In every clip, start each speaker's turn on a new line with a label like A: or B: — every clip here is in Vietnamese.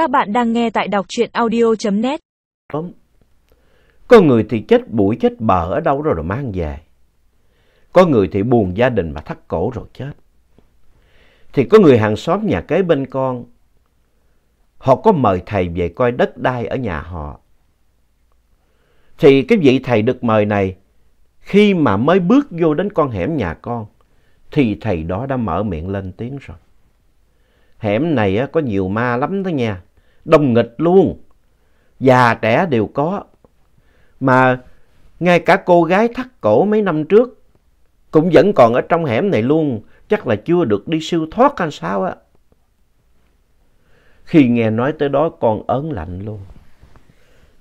A: Các bạn đang nghe tại đọc truyện audio.net.
B: Có người thì chết bụi chết bờ ở đâu rồi rồi mang về. Có người thì buồn gia đình mà thắt cổ rồi chết. Thì có người hàng xóm nhà kế bên con, họ có mời thầy về coi đất đai ở nhà họ. Thì cái vị thầy được mời này, khi mà mới bước vô đến con hẻm nhà con, thì thầy đó đã mở miệng lên tiếng rồi. Hẻm này có nhiều ma lắm đó nha, đông nghịch luôn, già trẻ đều có. Mà ngay cả cô gái thắt cổ mấy năm trước cũng vẫn còn ở trong hẻm này luôn, chắc là chưa được đi siêu thoát hay sao á. Khi nghe nói tới đó con ớn lạnh luôn.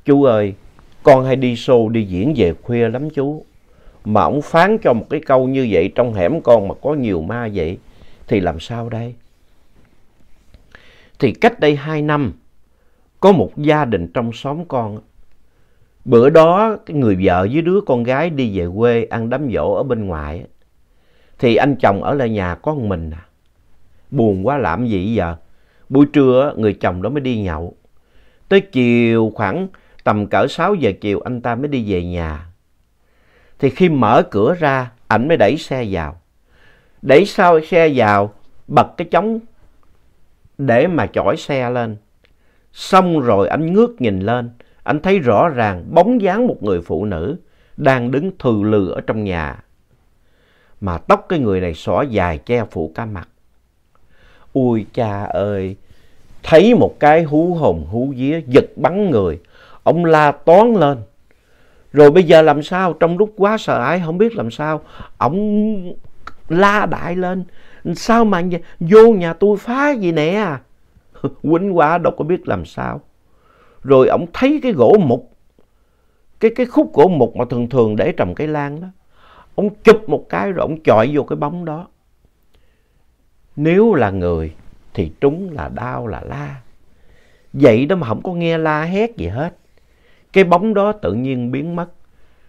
B: Chú ơi, con hay đi show đi diễn về khuya lắm chú. Mà ông phán cho một cái câu như vậy trong hẻm con mà có nhiều ma vậy thì làm sao đây? Thì cách đây hai năm, có một gia đình trong xóm con. Bữa đó cái người vợ với đứa con gái đi về quê ăn đám dỗ ở bên ngoài. Thì anh chồng ở lại nhà có một mình à. Buồn quá làm gì giờ? Buổi trưa người chồng đó mới đi nhậu. Tới chiều khoảng tầm cỡ 6 giờ chiều anh ta mới đi về nhà. Thì khi mở cửa ra, ảnh mới đẩy xe vào. Đẩy sau xe vào, bật cái chống để mà chổi xe lên. Xong rồi anh ngước nhìn lên, anh thấy rõ ràng bóng dáng một người phụ nữ đang đứng thừ lừ ở trong nhà. Mà tóc cái người này xõa dài che phủ cả mặt. Ui cha ơi, thấy một cái hú hồn hú vía giật bắn người. Ông la toán lên. Rồi bây giờ làm sao? Trong lúc quá sợ hãi không biết làm sao. Ông la đại lên. Sao mà vô nhà tôi phá gì nè? Quýnh quá đâu có biết làm sao. Rồi ông thấy cái gỗ mục. Cái, cái khúc gỗ mục mà thường thường để trồng cây lan đó. Ông chụp một cái rồi ông chọi vô cái bóng đó. Nếu là người thì trúng là đau là la. Vậy đó mà không có nghe la hét gì hết. Cái bóng đó tự nhiên biến mất.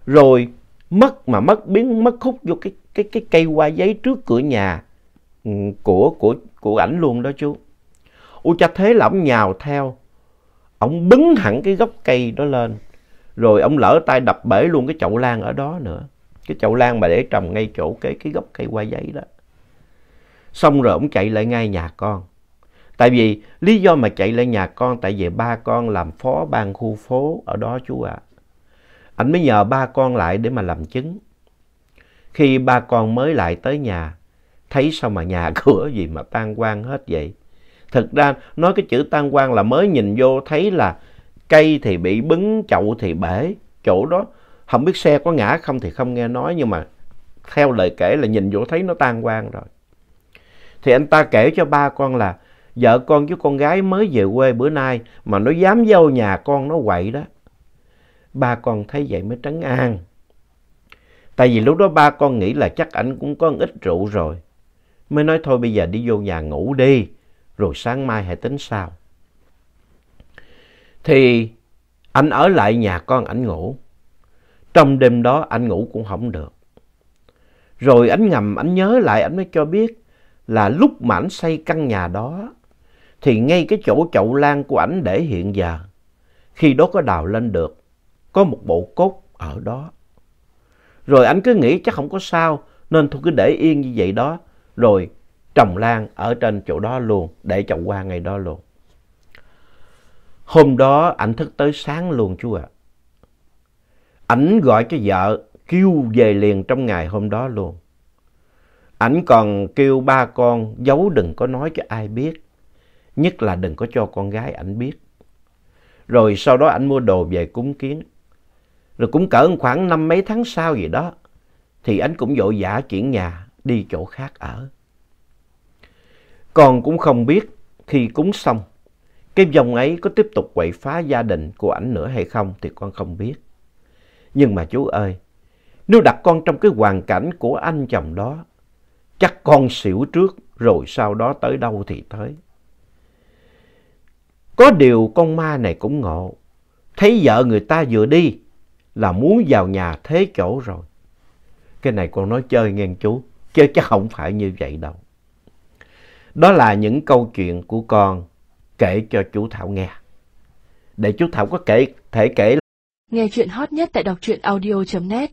B: Rồi mất mà mất biến mất khúc vô cái cái cái cây hoa giấy trước cửa nhà ừ, của của của ảnh luôn đó chú. Ôi cha thế là ông nhào theo. Ông bứng hẳn cái gốc cây đó lên. Rồi ông lỡ tay đập bể luôn cái chậu lan ở đó nữa. Cái chậu lan mà để trồng ngay chỗ cái, cái gốc cây hoa giấy đó. Xong rồi ông chạy lại ngay nhà con. Tại vì lý do mà chạy lại nhà con tại vì ba con làm phó ban khu phố ở đó chú ạ. À. Anh mới nhờ ba con lại để mà làm chứng. Khi ba con mới lại tới nhà, thấy sao mà nhà cửa gì mà tan quang hết vậy. Thực ra nói cái chữ tan quang là mới nhìn vô thấy là cây thì bị bứng, chậu thì bể. Chỗ đó không biết xe có ngã không thì không nghe nói nhưng mà theo lời kể là nhìn vô thấy nó tan quang rồi. Thì anh ta kể cho ba con là vợ con với con gái mới về quê bữa nay mà nó dám vô nhà con nó quậy đó. Ba con thấy vậy mới trấn an. Tại vì lúc đó ba con nghĩ là chắc ảnh cũng có ít rượu rồi. Mới nói thôi bây giờ đi vô nhà ngủ đi, rồi sáng mai hãy tính sao. Thì anh ở lại nhà con anh ngủ. Trong đêm đó anh ngủ cũng không được. Rồi anh ngầm anh nhớ lại anh mới cho biết là lúc mà anh xây căn nhà đó, thì ngay cái chỗ chậu lan của ảnh để hiện giờ, khi đó có đào lên được, có một bộ cốt ở đó. Rồi anh cứ nghĩ chắc không có sao, nên thôi cứ để yên như vậy đó rồi trồng lan ở trên chỗ đó luôn, để trồng hoa ngày đó luôn. Hôm đó ảnh thức tới sáng luôn chú ạ. À. Ảnh gọi cho vợ kêu về liền trong ngày hôm đó luôn. Ảnh còn kêu ba con, giấu đừng có nói cho ai biết. Nhất là đừng có cho con gái ảnh biết. Rồi sau đó ảnh mua đồ về cúng kiến. Rồi cũng cỡ khoảng năm mấy tháng sau gì đó. Thì ảnh cũng vội vã chuyển nhà, đi chỗ khác ở. Con cũng không biết khi cúng xong. Cái vòng ấy có tiếp tục quậy phá gia đình của ảnh nữa hay không thì con không biết. Nhưng mà chú ơi, nếu đặt con trong cái hoàn cảnh của anh chồng đó, chắc con xỉu trước rồi sau đó tới đâu thì tới. Có điều con ma này cũng ngộ, thấy vợ người ta vừa đi là muốn vào nhà thế chỗ rồi. Cái này con nói chơi nghe chú, chứ chắc không phải như vậy đâu. Đó là những câu chuyện của con kể cho chú Thảo nghe. Để chú Thảo có kể, thể kể
A: Nghe chuyện hot nhất tại đọc truyện audio.net